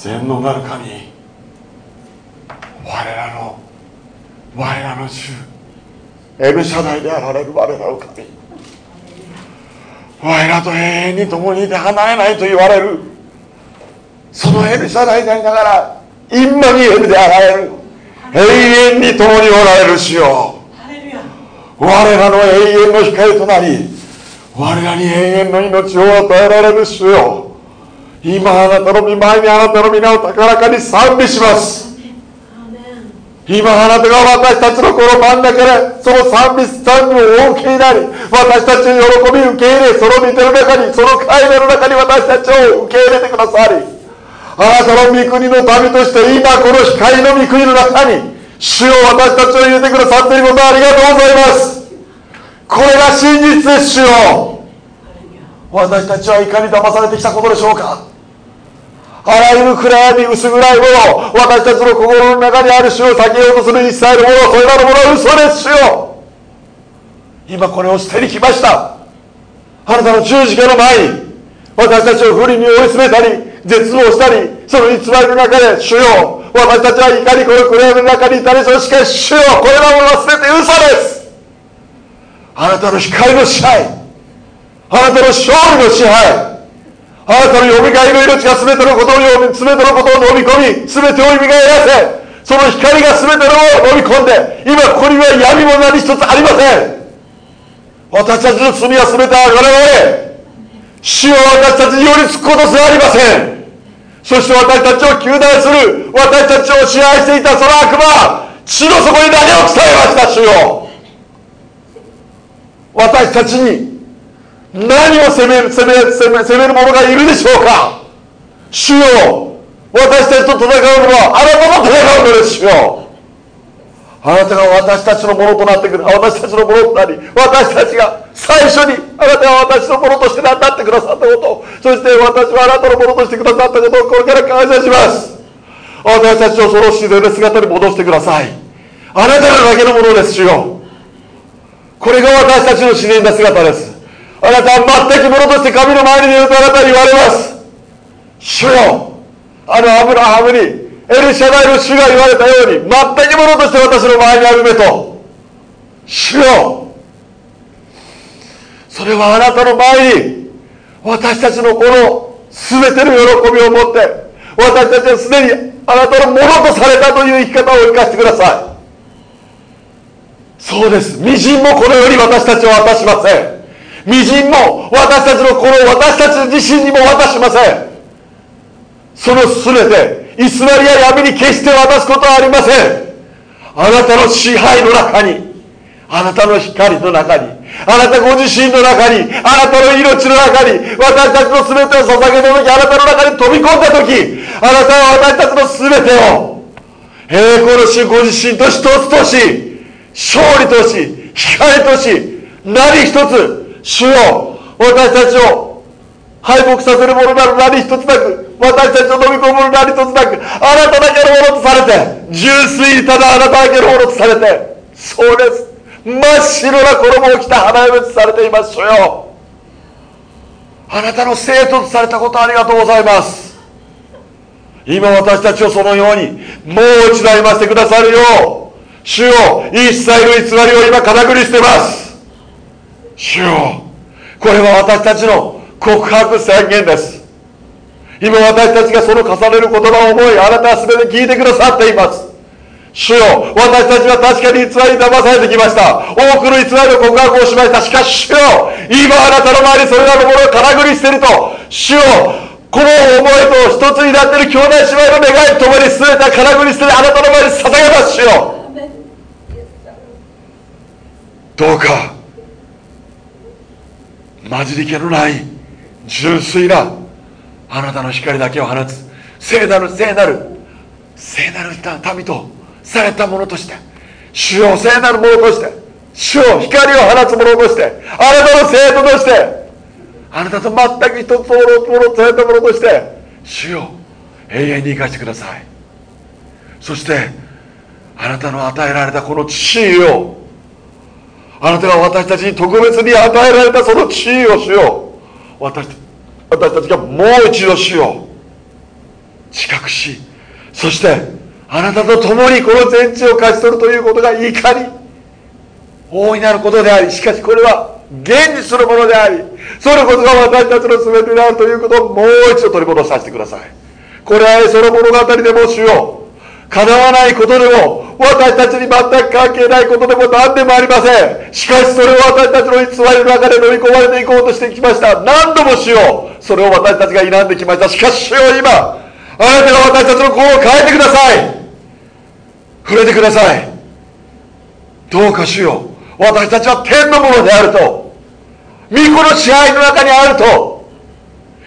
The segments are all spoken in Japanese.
全能なる神我らの我らの主エルシャダイであられる我らの神。我らと永遠に共にいて離れないと言われるそのエルシャダイでありながらインマニエルであられる永遠に共におられる主よ。我らの永遠の光となり我らに永遠の命を与えられる主よ。今あなたの御前にあなたの皆を高らかに賛美します。今あなたが私たちのこの真ん中でその賛美賛美をお受けになり私たちの喜び受け入れその御手の中にその会話の中に私たちを受け入れてくださりあなたの御国の民として今この光の御国の中に主を私たちを入れてくださっていることありがとうございます。これが真実です主よ私たちはいかに騙されてきたことでしょうか。あらゆる暗闇薄暗いもの私たちの心の中にある主を避けようとする一切のものそれらのものは嘘です主よ。今これを捨てに来ました。あなたの十字架の前に私たちを不利に追い詰めたり絶望したりその偽りの中で主よ。私たちはいかにこの暗闇の中にいたりそしかし主よ。これらも忘れて嘘です。あなたの光の支配。あなたの勝利の支配。あなたのよみがえの命が全てのことを全てのことを飲み込み全てをよみがえらせその光が全てのを飲み込んで今ここには闇も何一つありません。私たちの罪は全てあがられ死を私たちによりつくことすらありません。そして私たちを糾弾する私たちを支配していたその悪魔地の底に投げを伝えました主よ。私たちに何を責める責め責め責める者がいるでしょうか？主よ私たちと戦うのはあなたと戦うのですよあなたが私たちのものとなってくる私たちのものとなり私たちが最初にあなたが私のものとしてなってくださったことそして私はあなたのものとしてくださったことをこれから感謝します。私たちをその自然な姿に戻してください。あなたがだけのものです主よ。これが私たちの自然な姿です。あなたは全くものとして神の前に出るとあなたに言われます。主よあのアブラハムにエルシャダイの主が言われたように全くものとして私の前にあるめと。主よそれはあなたの前に私たちのこの全ての喜びを持って私たちはすでにあなたのものとされたという生き方を生かしてください。そうです。微塵もこの世に私たちは渡しません。微塵も私たちのこの私たち自身にも渡しません。その全て偽りや闇に決して渡すことはありません。あなたの支配の中にあなたの光の中にあなたご自身の中にあなたの命の中に私たちの全てを捧げた時あなたの中に飛び込んだ時あなたは私たちの全てを栄光の主ご自身と一つとし勝利とし光とし何一つ主よ私たちを敗北させるものなる何一つなく私たちを飲み込むもの何一つなくあなただけのものとされて純粋にただあなただけのものとされてそうです。真っ白な衣を着た花嫁とされています主よ。あなたの生徒とされたことありがとうございます。今私たちをそのようにもう一度歩ませてくださるよう主よ一切の偽りを今かくり捨てます。主よこれは私たちの告白宣言です。今私たちがその重ねる言葉を思い。あなたは全て聞いてくださっています。主よ私たちは確かに偽りに騙されてきました。多くの偽りの告白をしました。しかし主よ今あなたの前にそれらのものをからぐり捨てると。主よこの思いと一つになっている兄弟姉妹の願いともに全てからぐり捨ててあなたの前に捧げます。主よどうか混じり気のない純粋なあなたの光だけを放つ聖なる聖なる聖なる民とされたものとして主を聖なるものとして主を光を放つものとしてあなたの生徒としてあなたと全く一つものとされたものとして主を永遠に生かしてください。そしてあなたの与えられたこの地位をあなたが私たちに特別に与えられたその地位を主よ私私たちがもう一度主よ知覚しそしてあなたと共にこの全地を勝ち取るということがいかに大いなることでありしかしこれは現実するものでありそのことが私たちの全てであるということをもう一度取り戻させてください。これはその物語でも主よう。叶わないことでも私たちに全く関係ないことでも何でもありません。しかしそれを私たちの偽りの中で飲み込まれていこうとしてきました。何度もしよう。それを私たちが否んできました。しかし主よ今。あなたが私たちの心を変えてください。触れてください。どうか主よう。私たちは天のものであると。御子の支配の中にあると。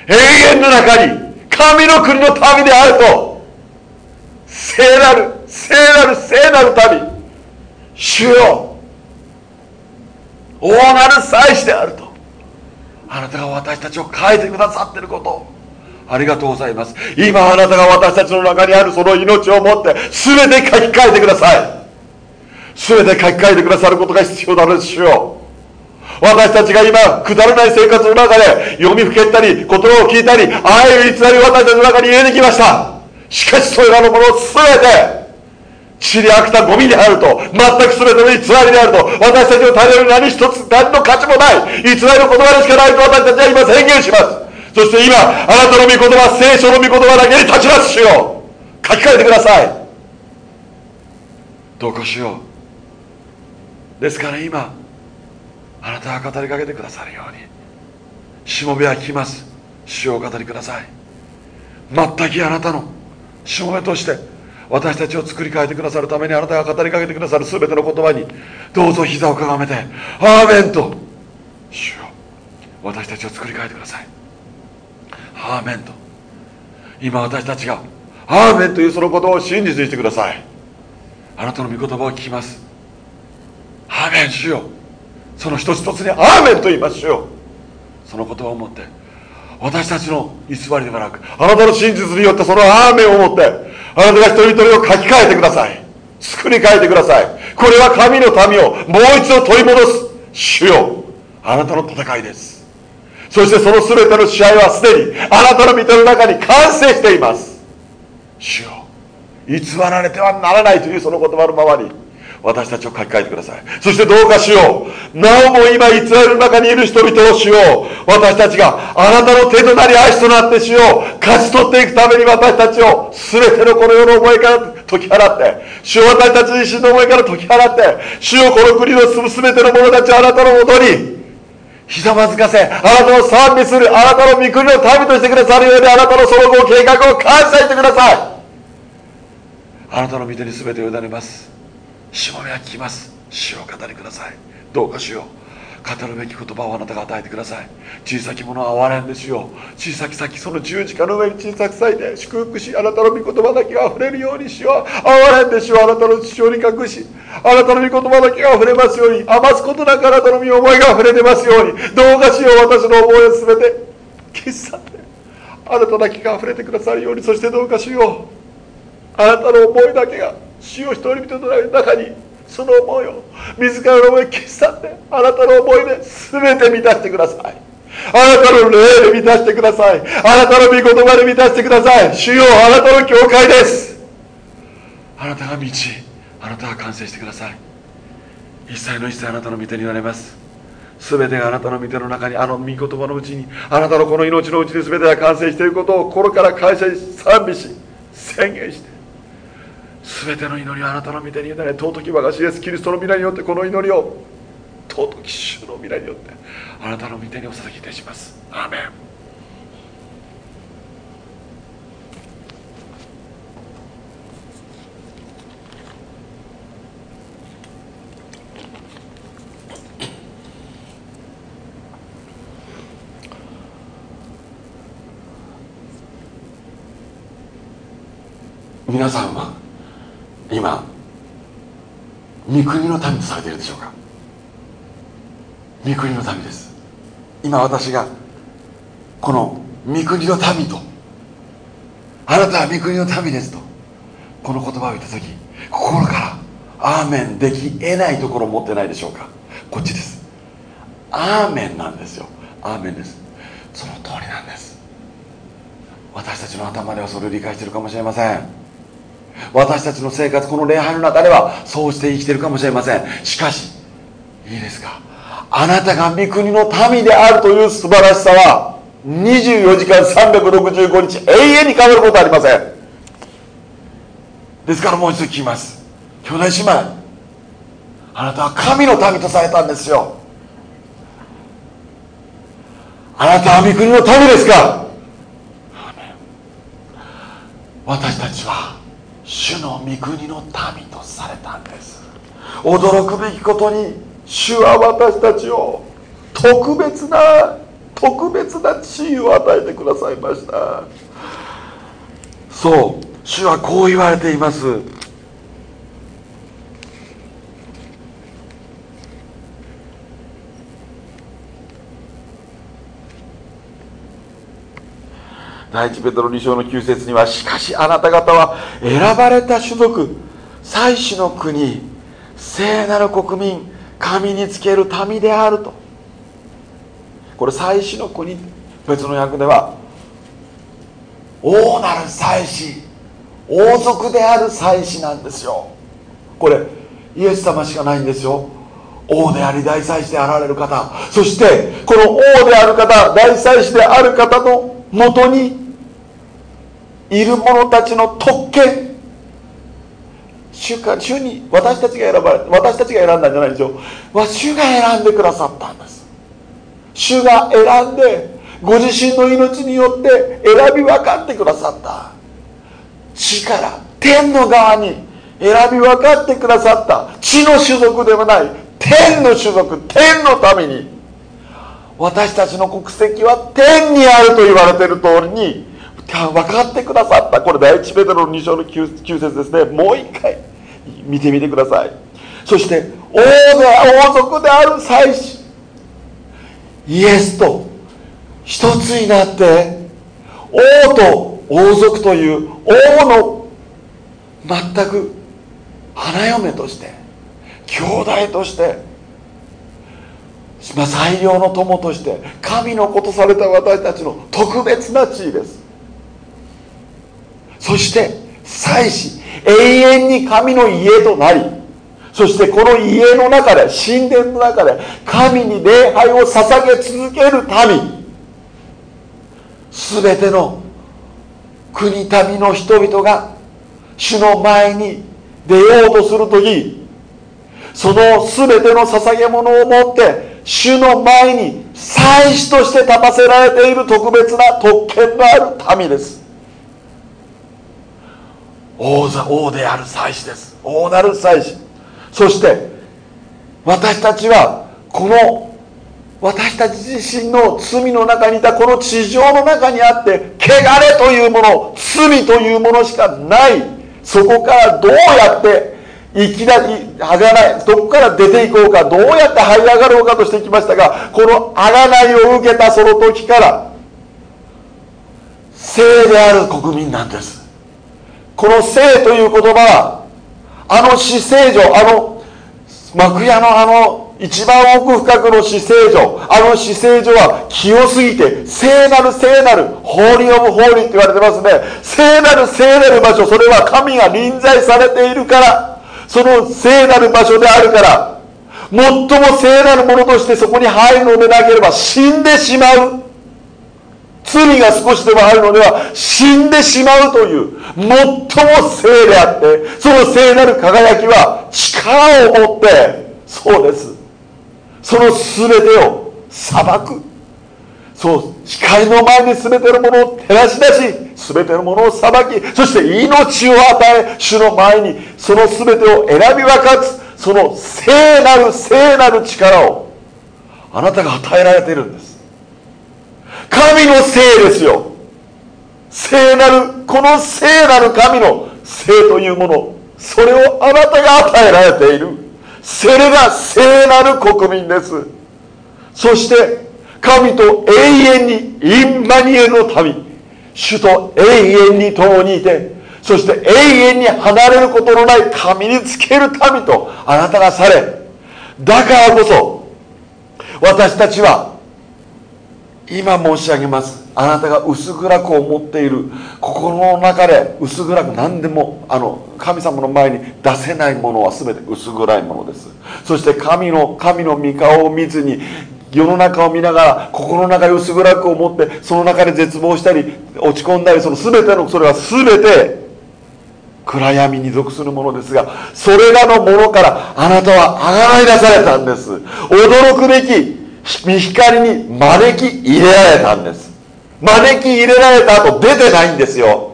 永遠の中に。神の国の民であると。聖なる聖なる聖なる民。主よ。大なる祭司であると。あなたが私たちを変えてくださってること。ありがとうございます。今あなたが私たちの中にあるその命を持って全て書き換えてください。全て書き換えてくださることが必要なのですよ。私たちが今くだらない生活の中で読みふけったり言葉を聞いたりああいう偽り私たちの中に入れてきました。しかしそれらのものを全て地に飽きたゴミであると全く全ての偽りであると私たちの頼り何一つ何の価値もない偽りの言葉でしかないと私たちは今宣言します。そして今あなたの御言葉聖書の御言葉だけに立ちます。しよう書き換えてください。どうかしよ。うですから今あなたが語りかけてくださるようにしもべは聞きます。主を語りください。全くあなたのしもべとして私たちを作り変えてくださるためにあなたが語りかけてくださる全ての言葉にどうぞ膝をかがめてアーメンと主よ私たちを作り変えてください。アーメンと。今私たちがアーメンというその言葉を真実にしてください。あなたの御言葉を聞きます。アーメンしよ。うその一つ一つにアーメンと言いましょうその言葉を持って私たちの偽りではなくあなたの真実によってそのアーメンを持ってあなたが一人一人を書き換えてください。作り変えてください。これは神の民をもう一度取り戻す。主よあなたの戦いです。そしてその全ての試合はすでにあなたの御手の中に完成しています。主よ偽られてはならないというその言葉のままに私たちを書き換えてください。そしてどうかしよう。なおも今偽りの中にいる人々をしよう。私たちがあなたの手となり足となってしよう。勝ち取っていくために私たちを全てのこの世の思いから解き払って主を私たち自身の思いから解き払って主をこの国の住む全ての者たちをあなたのもとにひざまずかせあなたを賛美するあなたの御国の民としてくださるようにあなたのその後計画を感謝してください。あなたの御手に全てを委ねます。しもべは聞きます。主を語りください。どうかしよう。語るべき言葉をあなたが与えてください。小さきものは憐れんですよ。小さき先その十字架の上に小さく咲いて祝福しあなたの御言葉だけが溢れるようにしよう。憐れんでしよ。うあなたの父親に隠しあなたの御言葉だけが溢れますように。余すことなくあなたの身思いが溢れてますように。どうかしよう。私の思いを全て。消し去って。あなただけが溢れてくださるように。そしてどうかしよう。あなたの思いだけが主を一人々の中にその思いを自らの思いを消し去ってあなたの思いで全て満たしてください。あなたの霊で満たしてください。あなたの御言葉で満たしてください。主よあなたの教会です。あなたが道あなたが完成してください。一切の一切あなたの御手になれます。全てがあなたの御手の中にあの御言葉のうちにあなたのこの命のうちに全てが完成していることを心から感謝し賛美し宣言して全ての祈りはあなたの御手に委ね尊き我がしイエスキリストの皆によってこの祈りを尊き主の皆によってあなたの御手にお捧げいたします。アーメン。皆さんは今御国の民とされているでしょうか。御国の民です。今私がこの御国の民とあなたは御国の民ですとこの言葉を言った時心からアーメンでき得ないところを持ってないでしょうか。こっちです。アーメンなんですよ。アーメンです。その通りなんです。私たちの頭ではそれを理解してるかもしれません。私たちの生活この礼拝の中ではそうして生きているかもしれません。しかしいいですか？あなたが御国の民であるという素晴らしさは24時間365日永遠に変わることはありません。ですからもう一度聞きます。兄弟姉妹あなたは神の民とされたんですよ。あなたは御国の民ですか？私たちは主の御国の民とされたんです。驚くべきことに主は私たちを特別な特別な地位を与えてくださいました。そう主はこう言われています。第一ペトロ2章の9節にはしかしあなた方は選ばれた種族祭祀の国聖なる国民神につける民であると。これ祭祀の国別の訳では王なる祭司王族である祭司なんですよ。これイエス様しかないんですよ。王であり大祭司であられる方。そしてこの王である方大祭司である方のもとにいる者たちの特権。主か主に私たちが選ばれ私たちが選んだんじゃないでしょ。う主が選んでくださったんです。主が選んでご自身の命によって選び分かってくださった。力天の側に選び分かってくださった。地の種族ではない。天の種族天のために。私たちの国籍は天にあると言われている通りに分かってくださった。これ第一ペテロの2章の 9, 9節ですね。もう一回見てみてください。そして王で王族である祭司イエスと一つになって王と王族という王の全く花嫁として兄弟としてまあ、最良の友として神の子とされた私たちの特別な地位です。そして祭司永遠に神の家となりそしてこの家の中で神殿の中で神に礼拝を捧げ続ける民全ての国民の人々が主の前に出ようとする時その全ての捧げ物を持って主の前に祭司として立たせられている特別な特権のある民です。王座王である祭司です。王なる祭司。そして私たちはこの私たち自身の罪の中にいたこの地上の中にあって汚れというもの罪というものしかない。そこからどうやっていきなりはがないどこから出ていこうかどうやって這い上がろうかとしてきましたがこのあがないを受けたその時から聖である国民なんです。この聖という言葉はあの死聖女あの幕屋のあの一番奥深くの死聖女あの死聖女は清すぎて聖なる聖なるホーリー・オブ・ホーリーって言われてますね。聖なる聖なる場所それは神が臨在されているからその聖なる場所であるから最も聖なるものとしてそこに入るのでなければ死んでしまう。罪が少しでもあるのでは死んでしまうという最も聖であってその聖なる輝きは力を持ってそうです。その全てを裁く。そう光の前に全てのものを照らし出し全てのものを裁きそして命を与え主の前にその全てを選び分かつその聖なる聖なる力をあなたが与えられているんです。神の聖ですよ。聖なるこの聖なる神の聖というものそれをあなたが与えられている。それが聖なる国民です。そして神と永遠にインマニエルの民主と永遠に共にいてそして永遠に離れることのない神につける民とあなたがされだからこそ私たちは今申し上げます。あなたが薄暗く思っている。心の中で薄暗く何でもあの神様の前に出せないものは全て薄暗いものです。そして神の神の御顔を見ずに世の中を見ながら心の中で薄暗く思ってその中で絶望したり落ち込んだりその全てのそれは全て暗闇に属するものですがそれらのものからあなたはあがらい出されたんです。驚くべき光に招き入れられたんです。招き入れられた後出てないんですよ。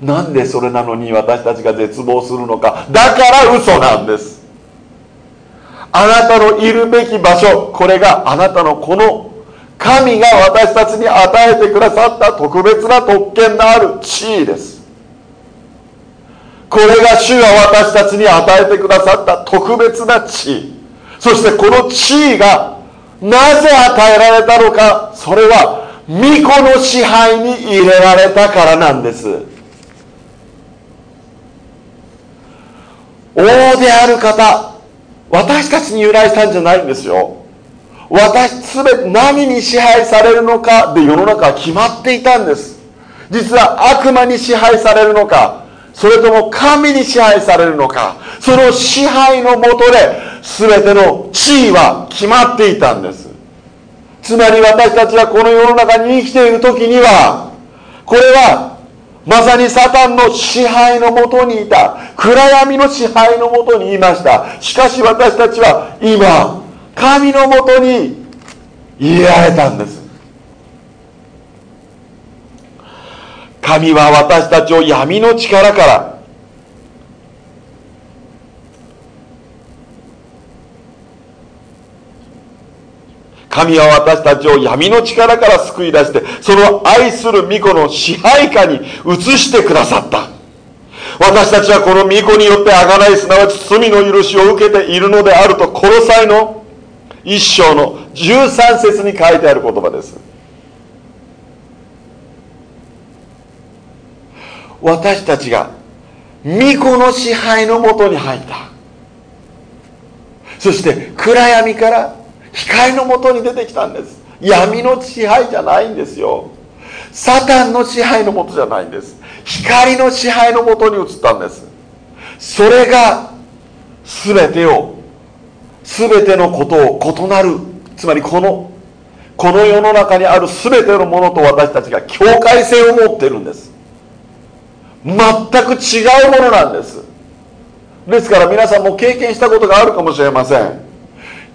なんでそれなのに私たちが絶望するのか。だから嘘なんです。あなたのいるべき場所これがあなたのこの神が私たちに与えてくださった特別な特権のある地位です。これが主が私たちに与えてくださった特別な地位。そしてこの地位がなぜ与えられたのかそれは巫女の支配に入れられたからなんです。王である方私たちに由来したんじゃないんですよ。私すべて何に支配されるのかで世の中は決まっていたんです。実は悪魔に支配されるのかそれとも神に支配されるのか？その支配のもとで全ての地位は決まっていたんです。つまり私たちはこの世の中に生きている時にはこれはまさにサタンの支配のもとにいた暗闇の支配のもとにいました。しかし私たちは今神のもとに入れられたんです。神は私たちを闇の力から神は私たちを闇の力から救い出してその愛する御子の支配下に移してくださった。私たちはこの御子によって贖いすなわち罪の許しを受けているのであるとこの際の一章の13節に書いてある言葉です。私たちが御子の支配のもとに入った。そして暗闇から光のもとに出てきたんです。闇の支配じゃないんですよ。サタンの支配のもとじゃないんです。光の支配のもとに移ったんです。それが全てを全てのことを異なる。つまりこのこの世の中にある全てのものと私たちが境界線を持ってるんです。全く違うものなんです。ですから皆さんも経験したことがあるかもしれません。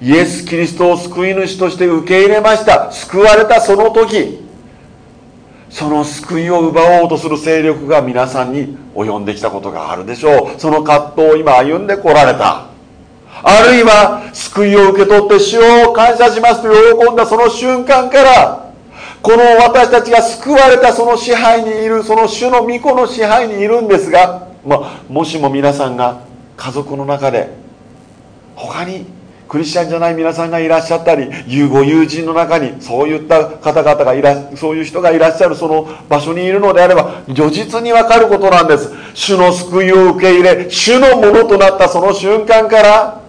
イエス・キリストを救い主として受け入れました。救われたその時その救いを奪おうとする勢力が皆さんに及んできたことがあるでしょう。その葛藤を今歩んでこられた。あるいは救いを受け取って主を感謝しますと喜んだその瞬間からこの私たちが救われたその支配にいるその主の御子の支配にいるんですが、まあ、もしも皆さんが家族の中で他にクリスチャンじゃない皆さんがいらっしゃったりご友人の中にそういった方々がいらそういう人がいらっしゃるその場所にいるのであれば如実に分かることなんです。主の救いを受け入れ主のものとなったその瞬間から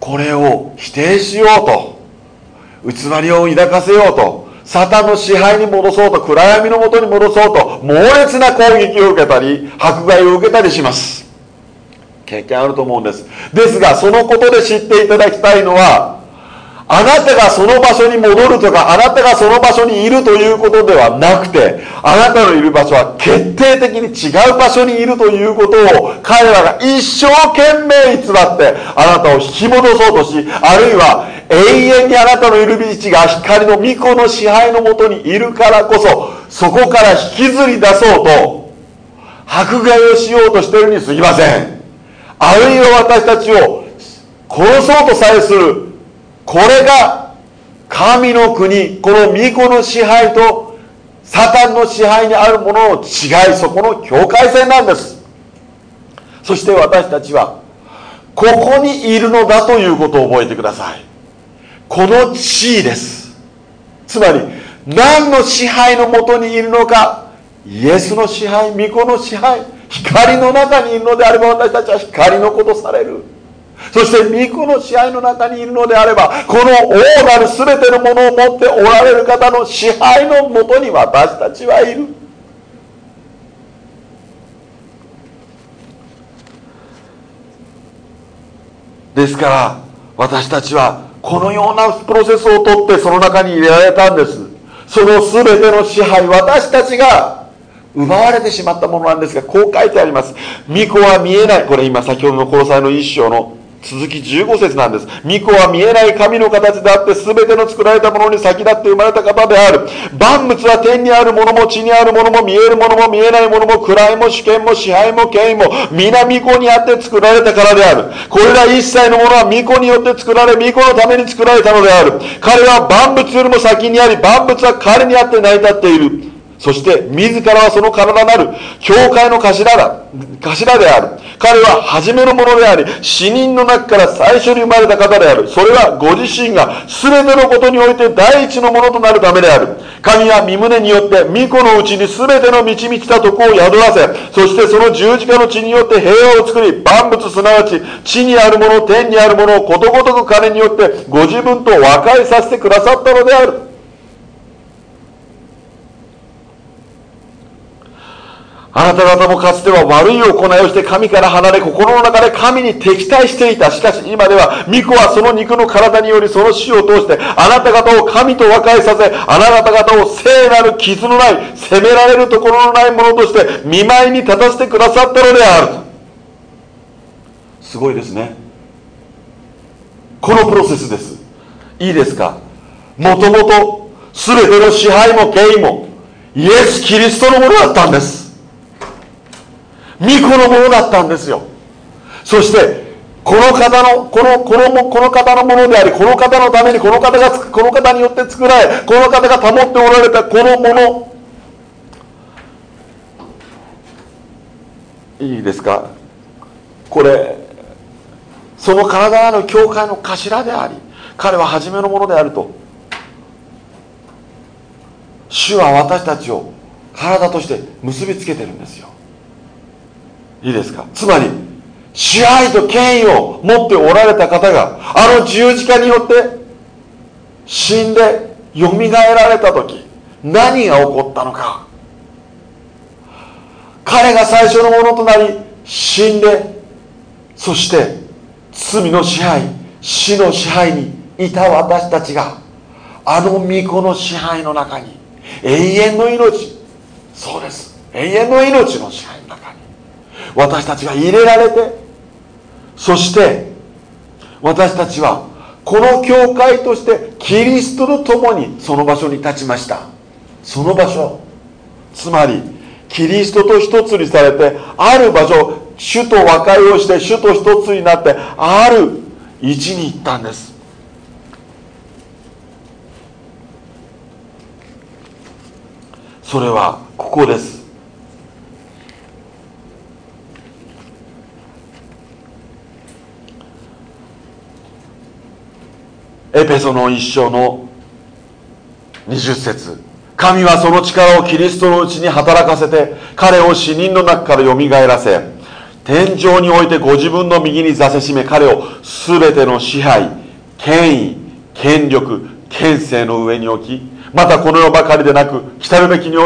これを否定しようと偽りを抱かせようとサタンの支配に戻そうと暗闇のもとに戻そうと猛烈な攻撃を受けたり迫害を受けたりします。経験あると思うんです。ですがそのことで知っていただきたいのはあなたがその場所に戻るとかあなたがその場所にいるということではなくてあなたのいる場所は決定的に違う場所にいるということを彼らが一生懸命偽ってあなたを引き戻そうとしあるいは永遠にあなたのいるビーチが光の御子の支配のもとにいるからこそそこから引きずり出そうと迫害をしようとしているにすぎません。あるいは私たちを殺そうとさえするこれが神の国この御子の支配とサタンの支配にあるものの違いそこの境界線なんです。そして私たちはここにいるのだということを覚えてください。この地位です。つまり何の支配のもとにいるのかイエスの支配御子の支配光の中にいるのであれば私たちは光のことされる。そして御子の支配の中にいるのであればこの王なる全てのものを持っておられる方の支配のもとに私たちはいる。ですから私たちはこのようなプロセスをとってその中に入れられたんです。その全ての支配私たちが奪われてしまったものなんですがこう書いてあります。巫女は見えない。これ今先ほどの交際の一章の続き15節なんです。巫女は見えない神の形であって、全ての作られたものに先立って生まれた方である。万物は天にあるものも地にあるものも見えるものも見えないものも位も主権も支配も権威も皆巫女にあって作られたからである。これら一切のものは巫女によって作られ、巫女のために作られたのである。彼は万物よりも先にあり、万物は彼にあって成り立っている。そして自らはその体なる教会の頭だ頭である。彼は初めのものであり死人の中から最初に生まれた方である。それはご自身が全てのことにおいて第一のものとなるためである。神は身胸によって御子のうちに全ての満ち満ちたとこを宿らせそしてその十字架の血によって平和を作り万物すなわち地にあるもの天にあるものをことごとく彼によってご自分と和解させてくださったのである。あなた方もかつては悪い行いをして神から離れ心の中で神に敵対していた。しかし今では巫女はその肉の体によりその死を通してあなた方を神と和解させあなた方を聖なる傷のない責められるところのないものとして見舞いに立たせてくださったのである。すごいですね。このプロセスです。いいですか？もともと全ての支配も権威もイエス・キリストのものだったんです。巫女のものだったんですよ。そしてこの方のこのこのこの方のものでありこの方のためにこの方がこの方によって作られこの方が保っておられたこのもの。いいですか？これその体の教会の頭であり彼は初めのものであると。主は私たちを体として結びつけてるんですよ。いいですか？つまり支配と権威を持っておられた方があの十字架によって死んでよみがえられた時何が起こったのか。彼が最初のものとなり死んでそして罪の支配死の支配にいた私たちがあの御子の支配の中に永遠の命。そうです。永遠の命の支配の中。私たちが入れられてそして私たちはこの教会としてキリストと共にその場所に立ちました。その場所つまりキリストと一つにされてある場所主と和解をして主と一つになってある位置に行ったんです。それはここです。エペソの一章の20節。神はその力をキリストのうちに働かせて彼を死人の中からよみがえらせ天井においてご自分の右に座せしめ彼を全ての支配権威権力権勢の上に置きまたこの世ばかりでなく来るべきに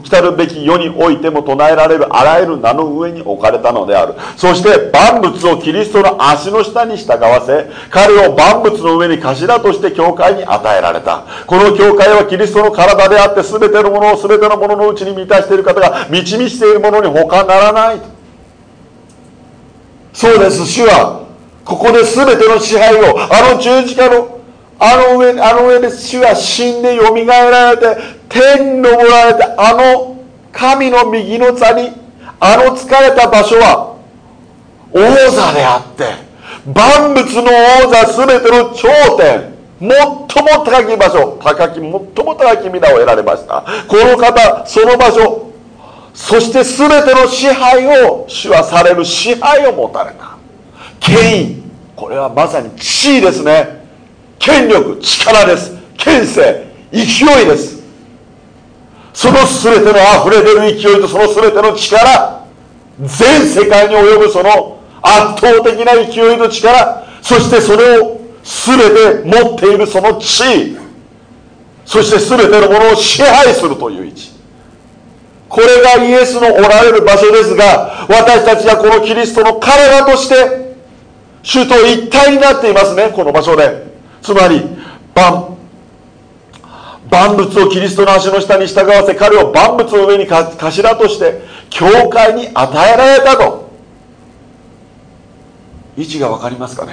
来たるべき世においても唱えられるあらゆる名の上に置かれたのである。そして万物をキリストの足の下に従わせ彼を万物の上に頭として教会に与えられた。この教会はキリストの体であって全てのものを全てのもののうちに満たしている方が満ち満ちているものに他ならない。そうです主は。ここで全ての支配をあの十字架のあの上あの上で主は死んでよみがえられて天に昇られてあの神の右の座にあの疲れた場所は王座であって万物の王座全ての頂点最も高き場所高き最も高き皆を得られました。この方その場所そして全ての支配を主はされる支配を持たれた。権威。これはまさに地位ですね。権力力です。権勢勢いです。その全ての溢れ出る勢いとその全ての力全世界に及ぶその圧倒的な勢いの力そしてそれを全て持っているその地位そして全てのものを支配するという位置。これがイエスのおられる場所ですが私たちはこのキリストの体として主と一体になっていますねこの場所で。つまり万万物をキリストの足の下に従わせ彼を万物の上に頭として教会に与えられたと。位置が分かりますかね？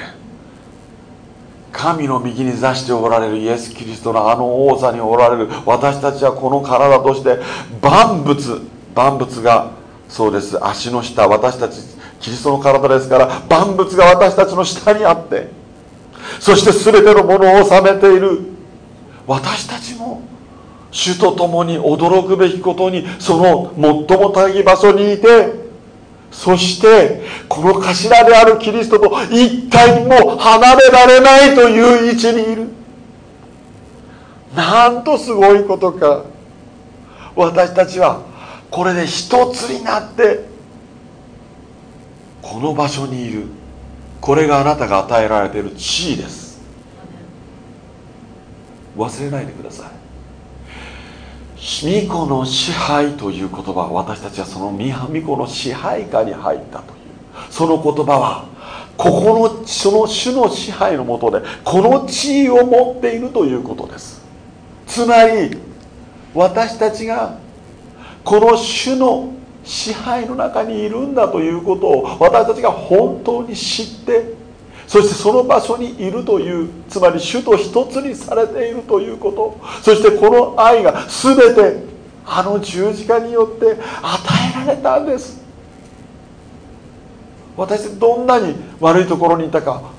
神の右に座しておられるイエス・キリストのあの王座におられる私たちはこの体として万物万物がそうです足の下私たちキリストの体ですから万物が私たちの下にあってそして全てのものを治めている。私たちも主と共に驚くべきことにその最も高い場所にいてそしてこの頭であるキリストと一体も離れられないという位置にいる。なんとすごいことか。私たちはこれで一つになってこの場所にいる。これがあなたが与えられている地位です。忘れないでください。巫女の支配という言葉私たちはその巫女の支配下に入ったという。その言葉はここのその主の支配のもとでこの地位を持っているということです。つまり私たちがこの主の支配の中にいるんだということを私たちが本当に知ってそしてその場所にいるというつまり主と一つにされているということそしてこの愛が全てあの十字架によって与えられたんです。私どんなに悪いところにいたか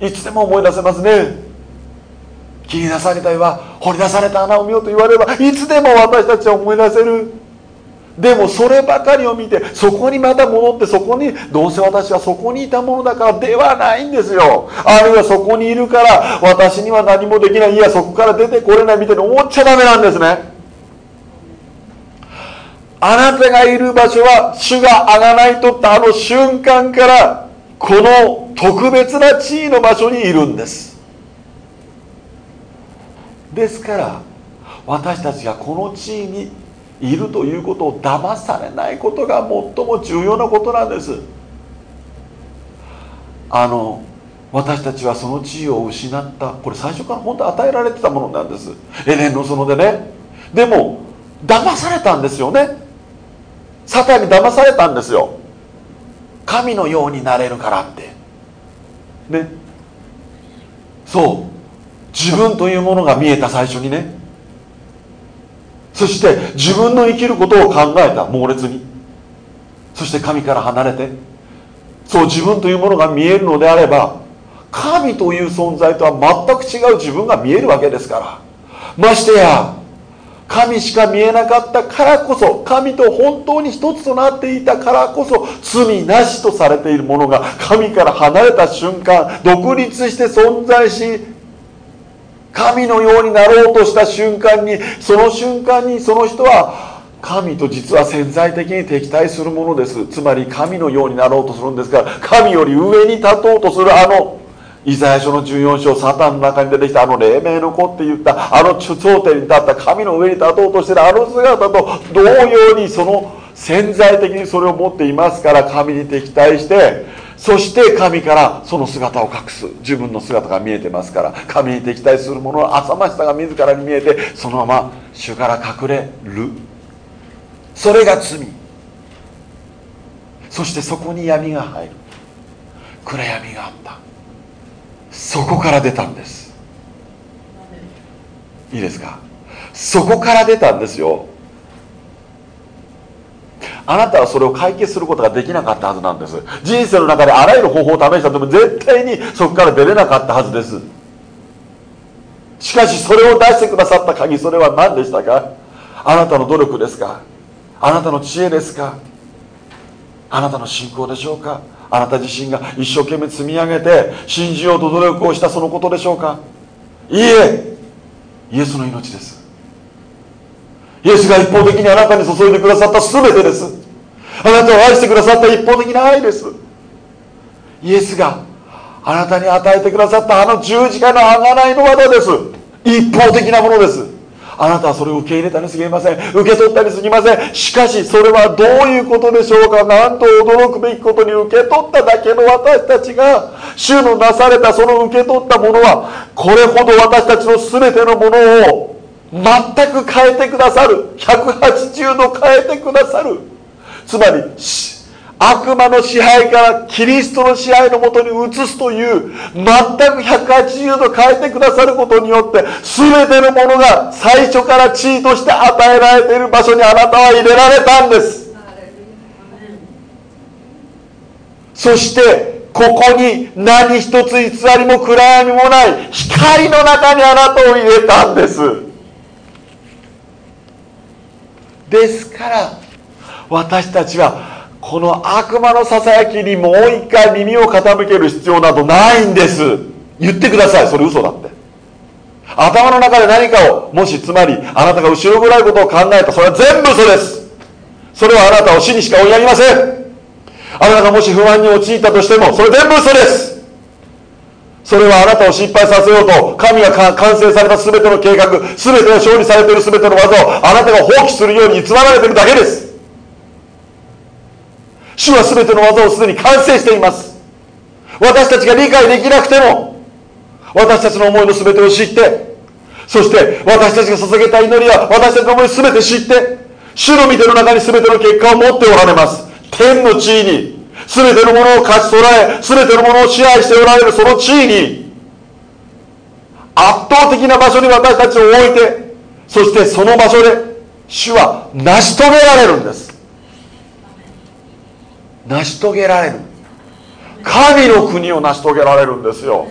いつでも思い出せますね。切り出されたいは掘り出された穴を見ようと言われればいつでも私たちは思い出せる。でもそればかりを見てそこにまた戻ってそこにどうせ私はそこにいたものだからではないんですよ。あるいはそこにいるから私には何もできない。いやそこから出てこれないみたいに思っちゃダメなんですね。あなたがいる場所は主があがないとったあの瞬間からこの特別な地位の場所にいるんです。ですから私たちがこの地位にいるということを騙されないことが最も重要なことなんです。あの私たちはその地位を失った。これ最初から本当与えられてたものなんです。エレンの園でね。でも騙されたんですよね。サタンに騙されたんですよ。神のようになれるからって。ね。そう。自分というものが見えた最初にね。そして自分の生きることを考えた猛烈に。そして神から離れて。そう自分というものが見えるのであれば神という存在とは全く違う自分が見えるわけですから。ましてや神しか見えなかったからこそ神と本当に一つとなっていたからこそ罪なしとされているものが神から離れた瞬間独立して存在し神のようになろうとした瞬間にその瞬間にその人は神と実は潜在的に敵対するものです。つまり神のようになろうとするんですから神より上に立とうとするあのイザヤ書の14章サタンの中に出てきたあの黎明の子って言ったあの頂点に立った神の上に立とうとしてるあの姿と同様にその潜在的にそれを持っていますから神に敵対してそして神からその姿を隠す。自分の姿が見えてますから。神に敵対する者の浅ましさが自らに見えてそのまま主から隠れる。それが罪。そしてそこに闇が入る。暗闇があった。そこから出たんです。いいですか？そこから出たんですよ。あなたはそれを解決することができなかったはずなんです。人生の中であらゆる方法を試したとも絶対にそこから出れなかったはずです。しかしそれを出してくださった鍵それは何でしたか？あなたの努力ですか？あなたの知恵ですか？あなたの信仰でしょうか？あなた自身が一生懸命積み上げて信じようと努力をしたそのことでしょうか？いいえイエスの命です。イエスが一方的にあなたに注いでくださった全てです。あなたを愛してくださった一方的な愛です。イエスがあなたに与えてくださったあの十字架の贖いの技です。一方的なものです。あなたはそれを受け入れたにすぎません。受け取ったにすぎません。しかしそれはどういうことでしょうか。なんと驚くべきことに受け取っただけの私たちが主のなされたその受け取ったものはこれほど私たちの全てのものを全く変えてくださる。180度変えてくださる。つまり悪魔の支配からキリストの支配のもとに移すという全く180度変えてくださることによって全てのものが最初から地位として与えられている場所にあなたは入れられたんです。そしてここに何一つ偽りも暗闇もない光の中にあなたを入れたんです。ですから私たちはこの悪魔のささやきにもう一回耳を傾ける必要などないんです。言ってくださいそれ嘘だって。頭の中で何かをもしつまりあなたが後ろ暗いことを考えたそれは全部嘘です。それはあなたを死にしか追いやりません。あなたがもし不安に陥ったとしてもそれ全部嘘です。それはあなたを失敗させようと神が完成された全ての計画全ての勝利されている全ての技をあなたが放棄するように偽られているだけです。主は全ての技をすでに完成しています。私たちが理解できなくても私たちの思いの全てを知ってそして私たちが捧げた祈りは私たちの思い全て知って主の御手の中に全ての結果を持っておられます。天の地位に全てのものを勝ち取られ全てのものを支配しておられるその地位に圧倒的な場所に私たちを置いてそしてその場所で主は成し遂げられるんです。成し遂げられる。神の国を成し遂げられるんですよ。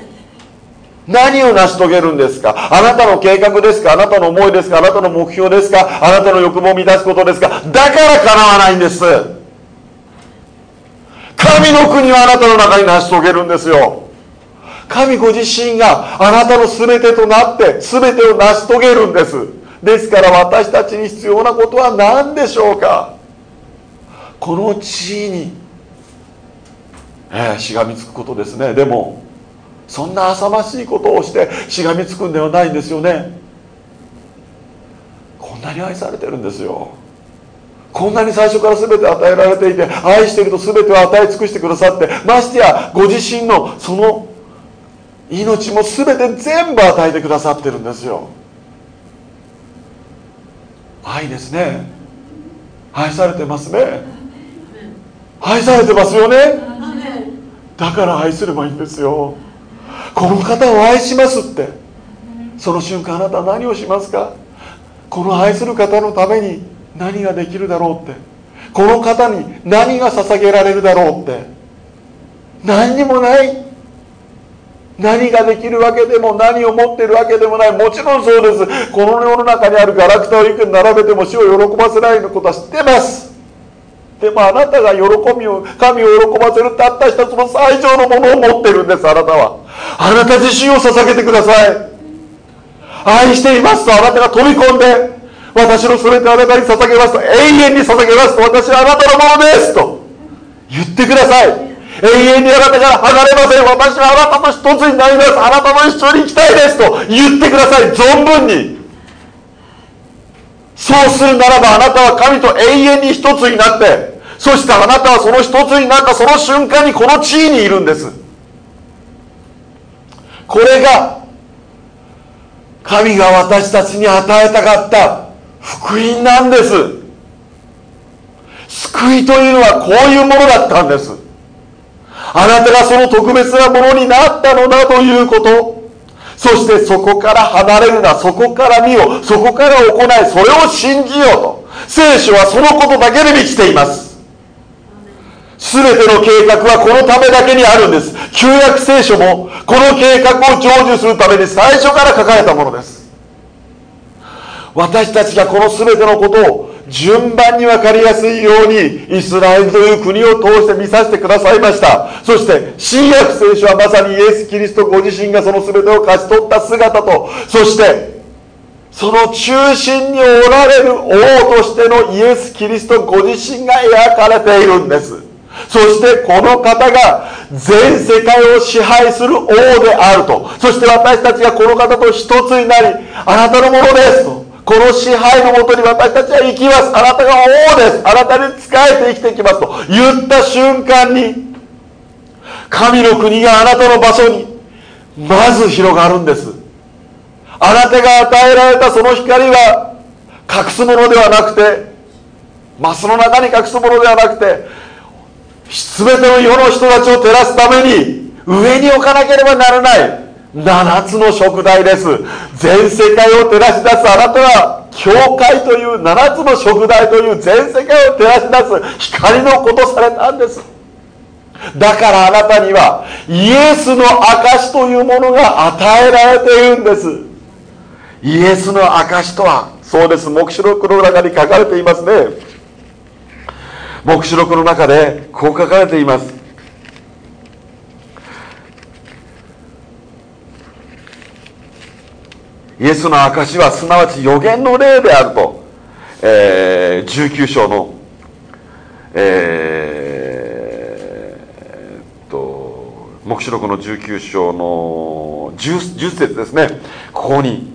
何を成し遂げるんですか？あなたの計画ですか？あなたの思いですか？あなたの目標ですか？あなたの欲望を満たすことですか？だから叶わないんです。神の国はあなたの中に成し遂げるんですよ。神ご自身があなたの全てとなって全てを成し遂げるんです。ですから私たちに必要なことは何でしょうか。この地位にえー、しがみつくことですね。でもそんな浅ましいことをしてしがみつくんではないんですよね。こんなに愛されてるんですよ。こんなに最初から全て与えられていて愛していると全てを与え尽くしてくださってましてやご自身のその命も全て全部与えてくださってるんですよ。愛ですね。愛されてますね。愛されてますよね。だから愛すればいいんですよ。この方を愛しますって。その瞬間あなたは何をしますか？この愛する方のために何ができるだろうって。この方に何が捧げられるだろうって。何にもない。何ができるわけでも何を持ってるわけでもない。もちろんそうです。この世の中にあるガラクタをいくら並べても死を喜ばせないのことは知ってます。でもあなたが喜びを神を喜ばせるたった一つの最上のものを持ってるんですあなたは。あなた自身を捧げてください。愛していますとあなたが飛び込んで私の全てあなたに捧げます。と永遠に捧げます。と私はあなたのものですと。言ってください。永遠にあなたから離れません。私はあなたと一つになります。あなたと一緒に行きたいですと。言ってください。存分に。そうするならばあなたは神と永遠に一つになってそしてあなたはその一つになったその瞬間にこの地位にいるんです。これが神が私たちに与えたかった福音なんです。救いというのはこういうものだったんです。あなたがその特別なものになったのだということ。そしてそこから離れるな。そこから見よそこから行い。それを信じようと。聖書はそのことだけで満ちています全ての計画はこのためだけにあるんです旧約聖書もこの計画を成就するために最初から書かれたものです。私たちがこの全てのことを順番に分かりやすいようにイスラエルという国を通して見させてくださいました。そして新約聖書はまさにイエス・キリストご自身がその全てを勝ち取った姿と。そしてその中心におられる王としてのイエス・キリストご自身が描かれているんです。そしてこの方が全世界を支配する王であると。そして私たちがこの方と一つになりあなたのものですと。この支配のもとに私たちは生きます。あなたが王です。あなたに仕えて生きていきますと言った瞬間に神の国があなたの場所にまず広がるんです。あなたが与えられたその光は隠すものではなくてマスの中に隠すものではなくて全ての世の人たちを照らすために上に置かなければならない。7つの食材です。全世界を照らし出すあなたは教会という7つの食材という全世界を照らし出す光のことされたんです。だからあなたにはイエスの証というものが与えられているんです。イエスの証とはそうです。黙示録の中に書かれていますね。黙示録の中でこう書かれています。イエスの証はすなわち予言の例であると、えー、19章の、えー、と黙示録の19章の 10, 10節ですね。ここに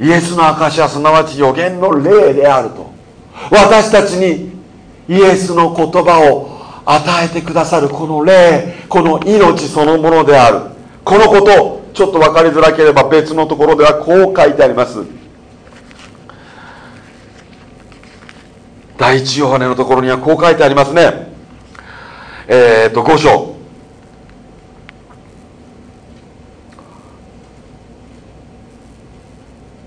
イエスの証はすなわち予言の例であると。私たちにイエスの言葉を与えてくださるこの霊この命そのものである。このことちょっと分かりづらければ別のところではこう書いてあります。第一ヨハネのところにはこう書いてありますね。えっ、ー、と5章。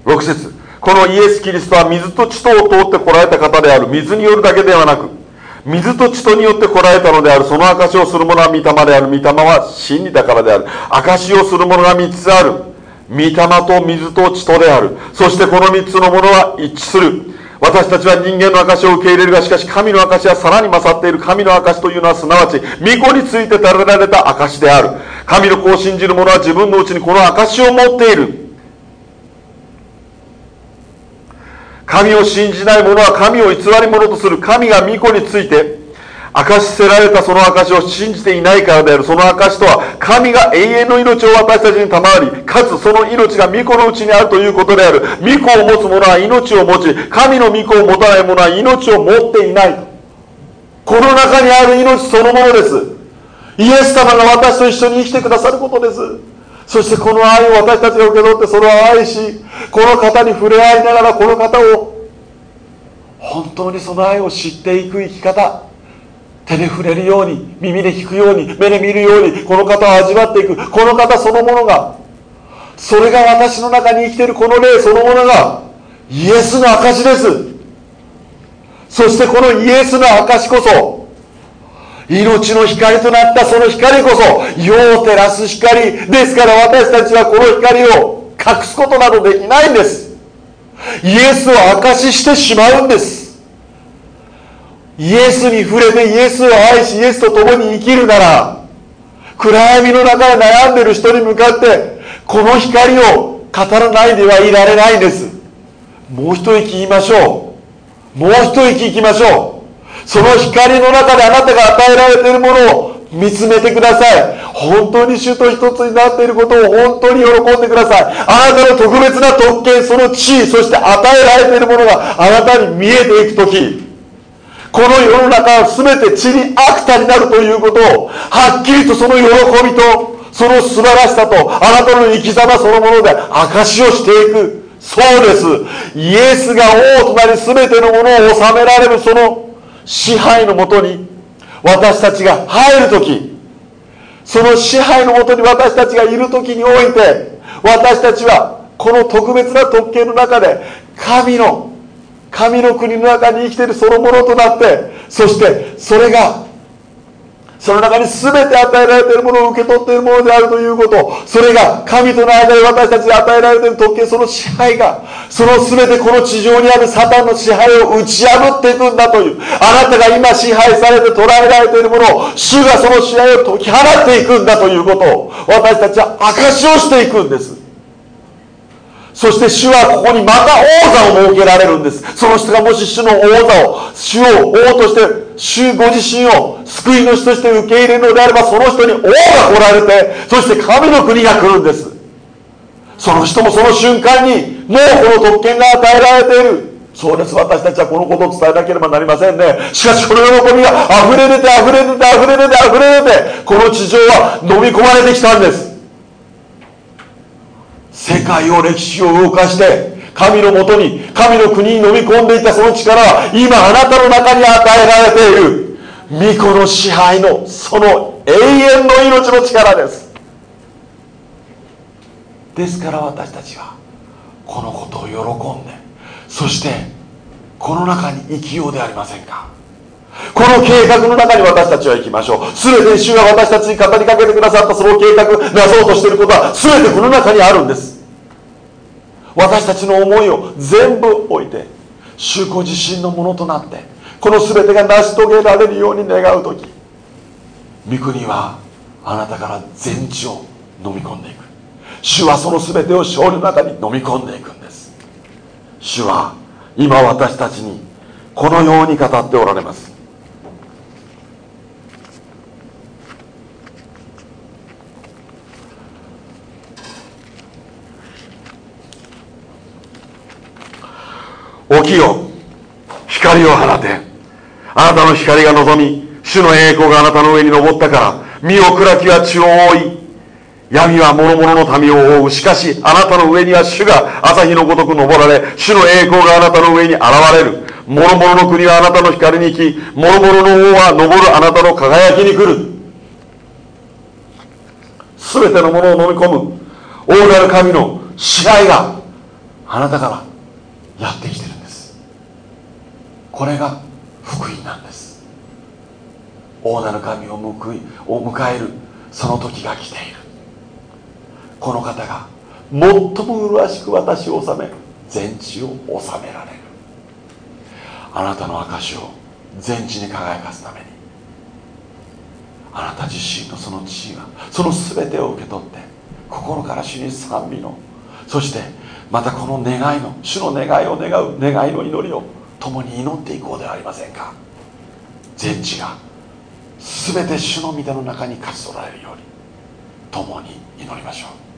6節。このイエス・キリストは水と地とを通って来られた方である。水によるだけではなく水と血とによって来られたのである。その証をする者は御霊である。御霊は真理だからである。証をする者が3つある。御霊と水と血とである。そしてこの3つのものは一致する。私たちは人間の証を受け入れるがしかし神の証はさらに勝っている。神の証というのはすなわち御子について垂れられた証である。神の子を信じる者は自分のうちにこの証を持っている。神を信じない者は神を偽り者とする神が御子について明かしせられたその証を信じていないからである。その証とは神が永遠の命を私たちに賜りかつその命が御子のうちにあるということである。御子を持つ者は命を持ち神の御子を持たない者は命を持っていない。この中にある命そのものです。イエス様が私と一緒に生きてくださることです。そしてこの愛を私たちが受け取ってそれを愛しこの方に触れ合いながらこの方を本当にその愛を知っていく生き方手で触れるように耳で聞くように目で見るようにこの方を味わっていくこの方そのものがそれが私の中に生きているこの霊そのものがイエスの証です。そしてこのイエスの証こそ命の光となったその光こそ世を照らす光。ですから私たちはこの光を隠すことなどできないんです。イエスを証ししてしまうんです。イエスに触れてイエスを愛しイエスと共に生きるなら暗闇の中で悩んでる人に向かってこの光を語らないではいられないんです。もう一息言いましょう。もう一息いきましょう。その光の中であなたが与えられているものを見つめてください。本当に主と一つになっていることを本当に喜んでください。あなたの特別な特権その地位そして与えられているものがあなたに見えていく時この世の中は全て地に悪多になるということをはっきりとその喜びとその素晴らしさとあなたの生き様そのもので証しをしていく。そうです。イエスが王となり全てのものを治められるその支配のもとに私たちが入る時。その支配のもとに私たちがいる時において私たちはこの特別な特権の中で神の神の国の中に生きているそのものとなってそしてそれがその中に全て与えられているものを受け取っているものであるということ。それが神との間で私たちに与えられている特権その支配がその全てこの地上にあるサタンの支配を打ち破っていくんだという。あなたが今支配されて捉えられているものを主がその支配を解き放っていくんだということを私たちは証しをしていくんです。そして主はここにまた王座を設けられるんです。その人がもし主の王座を主を王として主ご自身を救い主として受け入れるのであればその人に王が来られてそして神の国が来るんです。その人もその瞬間にもうこの特権が与えられている。そうです。私たちはこのことを伝えなければなりませんね。しかしこの喜びが溢れ出て溢れ出て溢れ出て溢れ出てこの地上は飲み込まれてきたんです。世界を歴史を動かして神のもとに神の国に飲み込んでいたその力は今あなたの中に与えられている御子の支配のその永遠の命の力です。ですから私たちはこのことを喜んでそしてこの中に生きようでありませんか。この計画の中に私たちは行きましょう。全て主が私たちに語りかけてくださったその計画なそうとしていることは全てこの中にあるんです。私たちの思いを全部置いて主ご自身のものとなってこの全てが成し遂げられるように願う時御国はあなたから全地を飲み込んでいく。主はその全てを勝利の中に飲み込んでいくんです。主は今私たちにこのように語っておられます。起きよ光を放て。あなたの光が望み主の栄光があなたの上に昇ったから身を暗きは血を覆い闇は諸々の民を覆う。しかしあなたの上には主が朝日のごとく昇られ主の栄光があなたの上に現れる。諸々の国はあなたの光に行き諸々の王は昇るあなたの輝きに来る。全てのものを飲み込む。大なる神の支配があなたからやってきてる。これが福音なんです。大なる神を報いを迎えるその時が来ている。この方が最も麗しく私を治め全地を治められる。あなたの証を全地に輝かすために。あなた自身のその地位はその全てを受け取って心から主に賛美のそしてまたこの願いの主の願いを願う願いの祈りを共に祈っていこうではありませんか。全地が全て主の御手の中に勝ち取られるように共に祈りましょう。